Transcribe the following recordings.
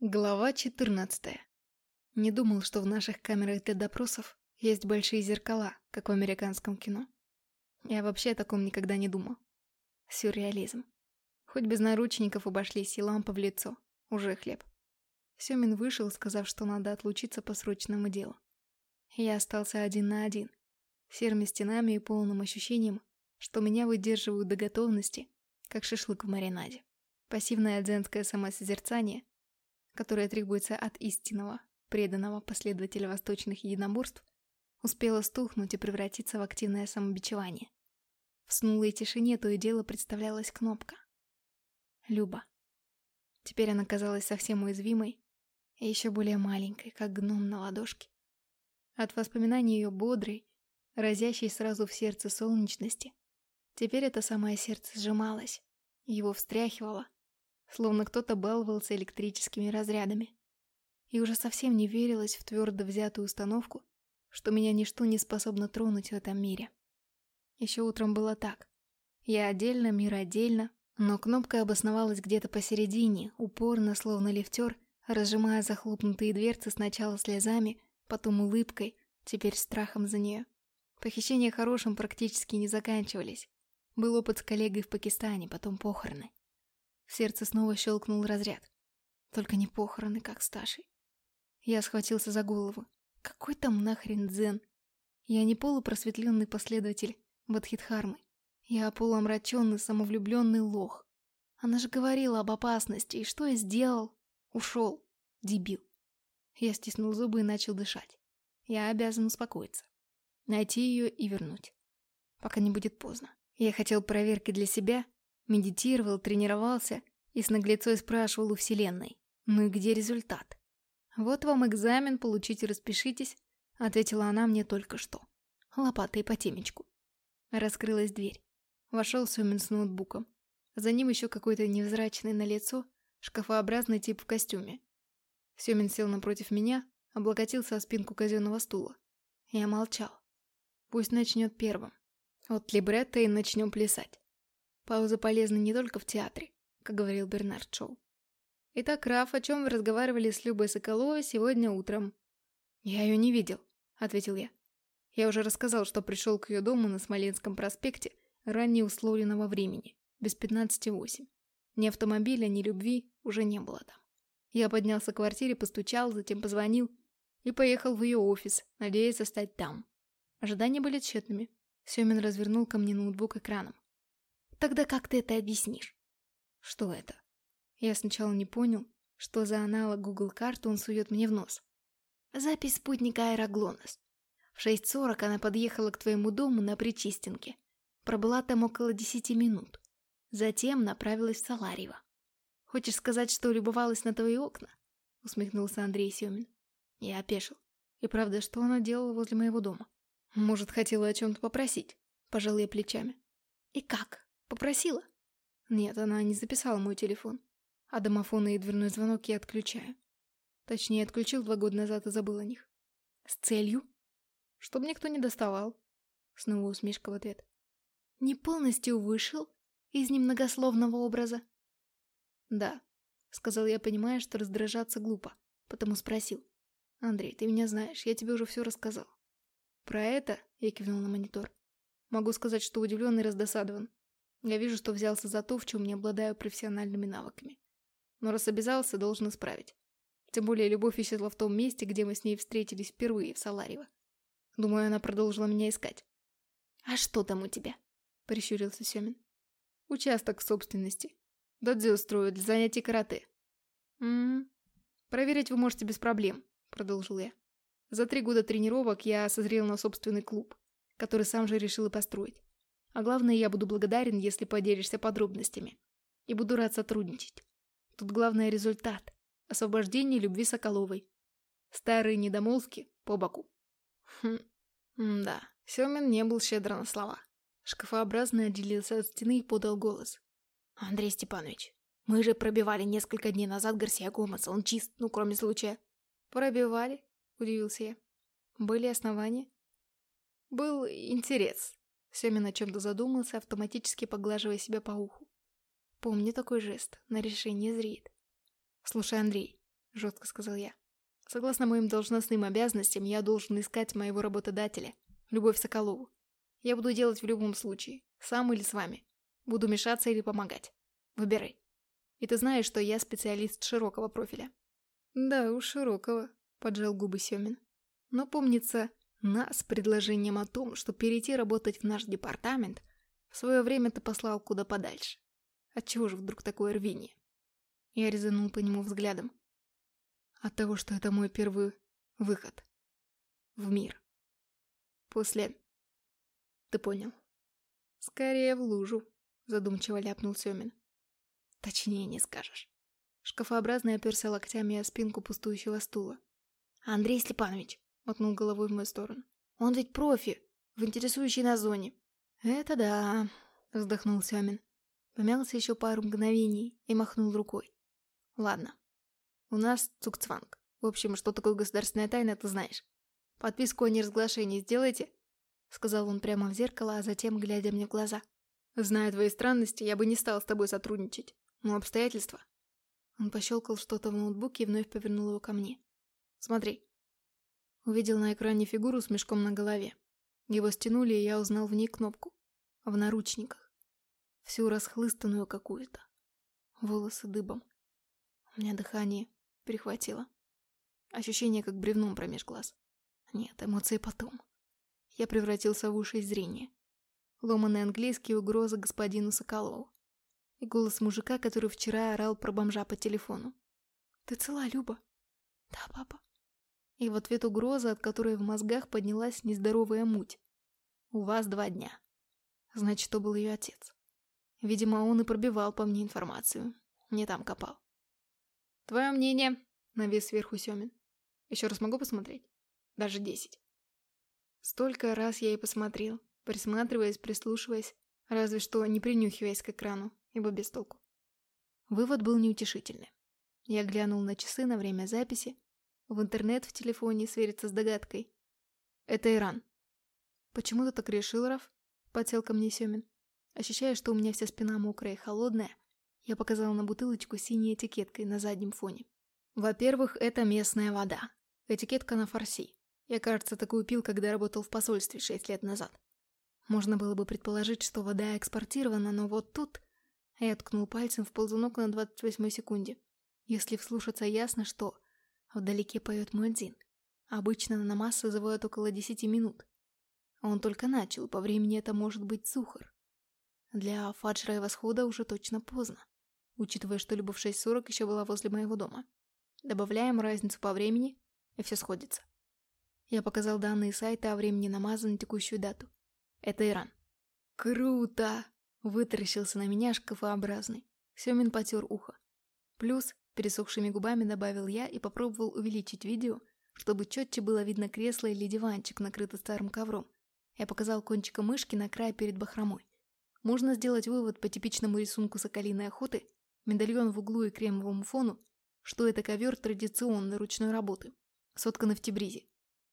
Глава 14. Не думал, что в наших камерах для допросов есть большие зеркала, как в американском кино. Я вообще о таком никогда не думал. Сюрреализм. Хоть без наручников обошлись и лампа в лицо. Уже хлеб. Семин вышел, сказав, что надо отлучиться по срочному делу. Я остался один на один. Серыми стенами и полным ощущением, что меня выдерживают до готовности, как шашлык в маринаде. Пассивное дзенское самосозерцание которое требуется от истинного, преданного последователя восточных единоборств, успела стухнуть и превратиться в активное самобичевание. В снулой тишине то и дело представлялась кнопка. Люба. Теперь она казалась совсем уязвимой и еще более маленькой, как гном на ладошке. От воспоминаний ее бодрой, разящей сразу в сердце солнечности, теперь это самое сердце сжималось, его встряхивало, словно кто-то баловался электрическими разрядами. И уже совсем не верилось в твердо взятую установку, что меня ничто не способно тронуть в этом мире. Еще утром было так. Я отдельно, мир отдельно, но кнопка обосновалась где-то посередине, упорно, словно лифтер, разжимая захлопнутые дверцы сначала слезами, потом улыбкой, теперь страхом за нее. Похищения хорошим практически не заканчивались. Был опыт с коллегой в Пакистане, потом похороны. В сердце снова щелкнул разряд. Только не похороны, как Сташей. Я схватился за голову. Какой там нахрен дзен? Я не полупросветленный последователь Бадхидхармы. Я полуомраченный, самовлюбленный лох. Она же говорила об опасности, и что я сделал? Ушел. Дебил. Я стиснул зубы и начал дышать. Я обязан успокоиться. Найти ее и вернуть. Пока не будет поздно. Я хотел проверки для себя Медитировал, тренировался и с наглецой спрашивал у Вселенной. Ну и где результат? Вот вам экзамен, получите, распишитесь, ответила она мне только что. Лопатой по темечку. Раскрылась дверь. Вошел Сумин с ноутбуком. За ним еще какой-то невзрачный на лицо, шкафообразный тип в костюме. Семин сел напротив меня, облокотился о спинку казенного стула. Я молчал. Пусть начнет первым. Вот либретто и начнем плясать. Пауза полезна не только в театре, как говорил Бернард Шоу. Итак, Раф, о чем вы разговаривали с Любой Соколовой сегодня утром? Я ее не видел, ответил я. Я уже рассказал, что пришел к ее дому на Смоленском проспекте ранее условленного времени, без пятнадцати восемь. Ни автомобиля, ни любви уже не было там. Я поднялся к квартире, постучал, затем позвонил и поехал в ее офис, надеясь застать там. Ожидания были тщетными. Семин развернул ко мне ноутбук экраном. Тогда как ты это объяснишь? Что это? Я сначала не понял, что за аналог Google карты он сует мне в нос. Запись спутника Аэроглонос. В 6.40 она подъехала к твоему дому на Причистенке. Пробыла там около 10 минут. Затем направилась в Саларьево. Хочешь сказать, что любовалась на твои окна? Усмехнулся Андрей Семин. Я опешил. И правда, что она делала возле моего дома? Может, хотела о чем-то попросить? Пожал я плечами. И как? Попросила? Нет, она не записала мой телефон. А домофон и дверной звонок я отключаю. Точнее, отключил два года назад и забыл о них. С целью? Чтобы никто не доставал. Снова усмешка в ответ. Не полностью вышел из немногословного образа? Да, сказал я, понимая, что раздражаться глупо, потому спросил. Андрей, ты меня знаешь, я тебе уже все рассказал. Про это, я кивнул на монитор, могу сказать, что удивлен и раздосадован. Я вижу, что взялся за то, в чем не обладаю профессиональными навыками. Но раз обязался, должен исправить. Тем более любовь исчезла в том месте, где мы с ней встретились впервые, в Саларево. Думаю, она продолжила меня искать. «А что там у тебя?» — прищурился Семин. «Участок собственности. Дадзи устрою для занятий карате». «М-м. Проверить вы можете без проблем», — продолжил я. «За три года тренировок я созрел на собственный клуб, который сам же решил и построить. А главное, я буду благодарен, если поделишься подробностями. И буду рад сотрудничать. Тут главное результат. Освобождение любви Соколовой. Старые недомолвки по боку. Хм, да, Семин не был щедр на слова. Шкафообразно отделился от стены и подал голос. «Андрей Степанович, мы же пробивали несколько дней назад Гарсия Гомеса, он чист, ну кроме случая». «Пробивали?» – удивился я. «Были основания?» «Был интерес», Семин о чем-то задумался, автоматически поглаживая себя по уху. Помни такой жест, на решение зреет. Слушай, Андрей, жестко сказал я. Согласно моим должностным обязанностям, я должен искать моего работодателя, Любовь Соколову. Я буду делать в любом случае, сам или с вами. Буду мешаться или помогать. Выбирай. И ты знаешь, что я специалист широкого профиля. Да уж, широкого, поджал губы Семин. Но помнится, нас предложением о том, что перейти работать в наш департамент, в свое время ты послал куда подальше. Отчего же вдруг такое рвение? Я резанул по нему взглядом. От того, что это мой первый выход. В мир. После... Ты понял. Скорее в лужу, задумчиво ляпнул Семин. Точнее не скажешь. Шкафообразный оперся локтями о спинку пустующего стула. «Андрей Степанович!» — мотнул головой в мою сторону. «Он ведь профи, в интересующей на зоне». «Это да», — вздохнул Семин. Помялся еще пару мгновений и махнул рукой. «Ладно. У нас цукцванг. В общем, что такое государственная тайна, ты знаешь. Подписку о неразглашении сделайте», — сказал он прямо в зеркало, а затем, глядя мне в глаза. «Зная твои странности, я бы не стал с тобой сотрудничать. Но обстоятельства...» Он пощелкал что-то в ноутбуке и вновь повернул его ко мне. «Смотри». Увидел на экране фигуру с мешком на голове. Его стянули, и я узнал в ней кнопку. В наручниках. Всю расхлыстанную какую-то. Волосы дыбом. У меня дыхание перехватило. Ощущение, как бревном промеж глаз. Нет, эмоции потом. Я превратился в уши зрение. Ломанный английский угроза господину Соколову. И голос мужика, который вчера орал про бомжа по телефону. «Ты цела, Люба?» «Да, папа». И в ответ угроза, от которой в мозгах поднялась нездоровая муть. «У вас два дня». Значит, то был ее отец. Видимо, он и пробивал по мне информацию. Не там копал. «Твое мнение?» — навес сверху Семин. «Еще раз могу посмотреть?» Даже десять. Столько раз я и посмотрел, присматриваясь, прислушиваясь, разве что не принюхиваясь к экрану, ибо без толку. Вывод был неутешительный. Я глянул на часы на время записи, в интернет в телефоне свериться с догадкой. Это Иран. Почему ты так решил, Раф? Подсел ко мне Семин. Ощущая, что у меня вся спина мокрая и холодная, я показала на бутылочку синей этикеткой на заднем фоне. Во-первых, это местная вода. Этикетка на фарси. Я, кажется, такую пил, когда работал в посольстве шесть лет назад. Можно было бы предположить, что вода экспортирована, но вот тут... Я ткнул пальцем в ползунок на 28 секунде. Если вслушаться, ясно, что вдалеке поет Муэдзин. Обычно на намаз созывают около 10 минут. Он только начал, по времени это может быть сухар. Для фаджра и восхода уже точно поздно, учитывая, что Любовь 6.40 еще была возле моего дома. Добавляем разницу по времени, и все сходится. Я показал данные сайта о времени намаза на текущую дату. Это Иран. «Круто!» — вытаращился на меня шкафообразный. Семин потер ухо. Плюс, пересохшими губами добавил я и попробовал увеличить видео, чтобы четче было видно кресло или диванчик, накрытый старым ковром. Я показал кончиком мышки на край перед бахромой. Можно сделать вывод по типичному рисунку соколиной охоты, медальон в углу и кремовому фону, что это ковер традиционной ручной работы, сотканный в Тибризе.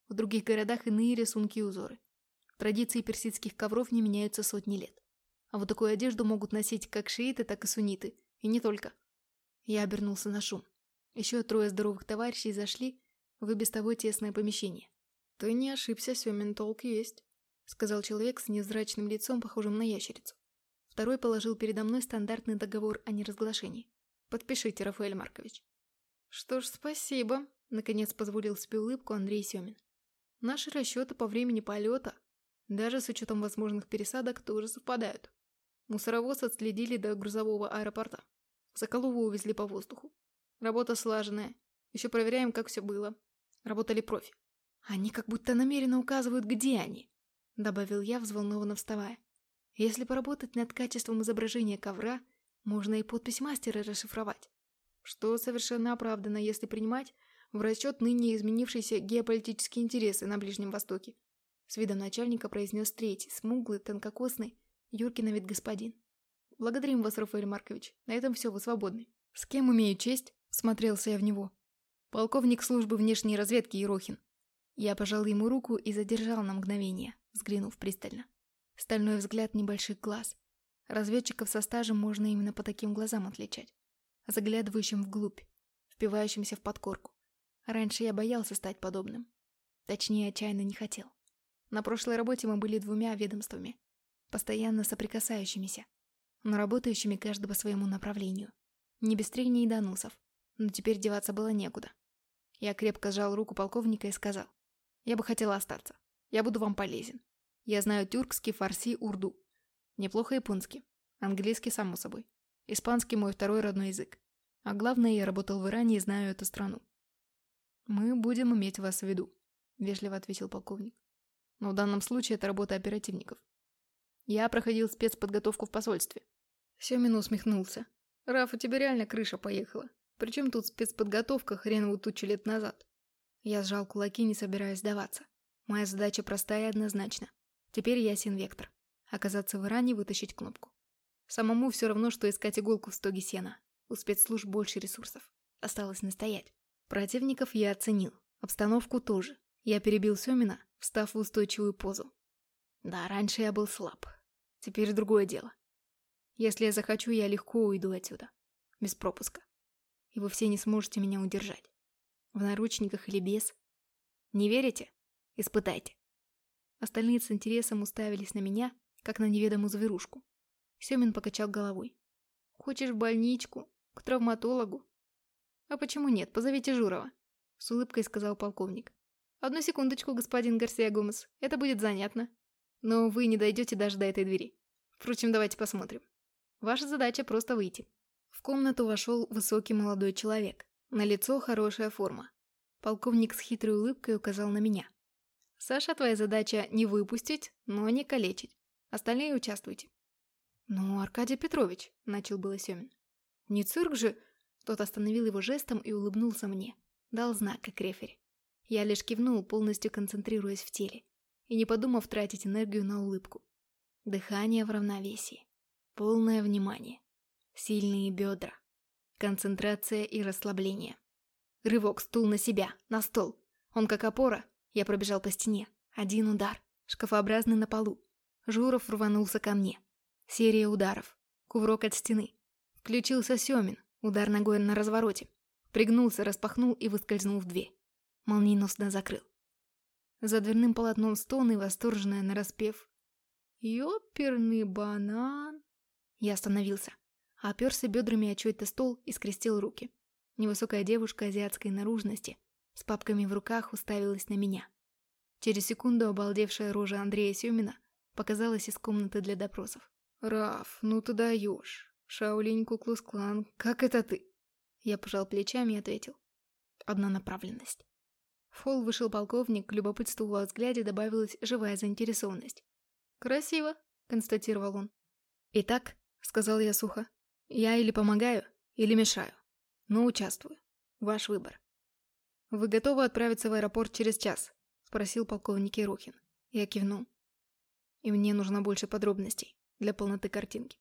В других городах иные рисунки и узоры. Традиции персидских ковров не меняются сотни лет. А вот такую одежду могут носить как шииты, так и сунниты. И не только. Я обернулся на шум. Еще трое здоровых товарищей зашли в и без того тесное помещение. «Ты не ошибся, Семин, толк есть», — сказал человек с невзрачным лицом, похожим на ящерицу. Второй положил передо мной стандартный договор о неразглашении. «Подпишите, Рафаэль Маркович». «Что ж, спасибо», — наконец позволил себе улыбку Андрей Семин. Наши расчеты по времени полета, даже с учетом возможных пересадок, тоже совпадают. Мусоровоз отследили до грузового аэропорта. Соколову увезли по воздуху. Работа слаженная. Еще проверяем, как все было. Работали профи. Они как будто намеренно указывают, где они, добавил я, взволнованно вставая. Если поработать над качеством изображения ковра, можно и подпись мастера расшифровать. Что совершенно оправдано, если принимать в расчет ныне изменившиеся геополитические интересы на Ближнем Востоке. С видом начальника произнес третий, смуглый, тонкокосный, юркий на вид господин. «Благодарим вас, Рафаэль Маркович. На этом все, вы свободны». «С кем имею честь?» – смотрелся я в него. «Полковник службы внешней разведки Ерохин». Я пожал ему руку и задержал на мгновение, взглянув пристально. Стальной взгляд небольших глаз. Разведчиков со стажем можно именно по таким глазам отличать. Заглядывающим вглубь, впивающимся в подкорку. Раньше я боялся стать подобным. Точнее, отчаянно не хотел. На прошлой работе мы были двумя ведомствами, постоянно соприкасающимися, но работающими каждый по своему направлению. Не без трения и доносов, но теперь деваться было некуда. Я крепко сжал руку полковника и сказал, «Я бы хотела остаться. Я буду вам полезен. Я знаю тюркский, фарси, урду. Неплохо японский. Английский, само собой. Испанский мой второй родной язык. А главное, я работал в Иране и знаю эту страну. «Мы будем иметь вас в виду», — вежливо ответил полковник. «Но в данном случае это работа оперативников. Я проходил спецподготовку в посольстве». Семин усмехнулся. «Раф, у тебя реально крыша поехала. Причем тут спецподготовка хреновую тучу лет назад?» Я сжал кулаки, не собираясь сдаваться. Моя задача простая и однозначна. Теперь ясен вектор. Оказаться в Иране и вытащить кнопку. Самому все равно, что искать иголку в стоге сена. У спецслужб больше ресурсов. Осталось настоять. Противников я оценил. Обстановку тоже. Я перебил Семина, встав в устойчивую позу. Да, раньше я был слаб. Теперь другое дело. Если я захочу, я легко уйду отсюда. Без пропуска. И вы все не сможете меня удержать. В наручниках или без. Не верите? Испытайте. Остальные с интересом уставились на меня, как на неведомую зверушку. Семин покачал головой. «Хочешь в больничку? К травматологу?» «А почему нет? Позовите Журова», — с улыбкой сказал полковник. «Одну секундочку, господин Гарсия Гомес. Это будет занятно. Но вы не дойдете даже до этой двери. Впрочем, давайте посмотрим. Ваша задача просто выйти». В комнату вошел высокий молодой человек. На лицо хорошая форма. Полковник с хитрой улыбкой указал на меня. «Саша, твоя задача не выпустить, но не калечить. Остальные участвуйте». «Ну, Аркадий Петрович», — начал было Семин. «Не цирк же!» Тот остановил его жестом и улыбнулся мне. Дал знак, как рефери. Я лишь кивнул, полностью концентрируясь в теле. И не подумав тратить энергию на улыбку. Дыхание в равновесии. Полное внимание. Сильные бедра. Концентрация и расслабление. Рывок, стул на себя, на стол. Он как опора. Я пробежал по стене. Один удар. Шкафообразный на полу. Журов рванулся ко мне. Серия ударов. Кувырок от стены. Включился Семин. Удар ногой на развороте. Пригнулся, распахнул и выскользнул в дверь. Молниеносно закрыл. За дверным полотном стон и восторженная нараспев. «Ёперный банан!» Я остановился. Оперся бедрами о чей-то стол и скрестил руки. Невысокая девушка азиатской наружности с папками в руках уставилась на меня. Через секунду обалдевшая рожа Андрея Семина показалась из комнаты для допросов. «Раф, ну ты даешь. Шаолинь Куклус-клан, как это ты?» Я пожал плечами и ответил. Одна направленность. В холл вышел полковник, к любопытству во взгляде добавилась живая заинтересованность. «Красиво», — констатировал он. «Итак», — сказал я сухо, — «я или помогаю, или мешаю. Но участвую. Ваш выбор». «Вы готовы отправиться в аэропорт через час?» — спросил полковник Ерохин. Я кивнул. «И мне нужно больше подробностей для полноты картинки.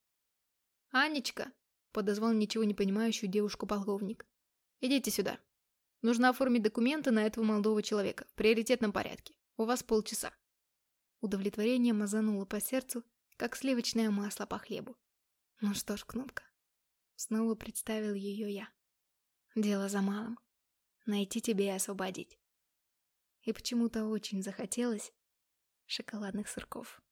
«Анечка!» – подозвал ничего не понимающую девушку полковник. «Идите сюда. Нужно оформить документы на этого молодого человека в приоритетном порядке. У вас полчаса». Удовлетворение мазануло по сердцу, как сливочное масло по хлебу. Ну что ж, кнопка. Снова представил ее я. Дело за малым. Найти тебя и освободить. И почему-то очень захотелось шоколадных сырков.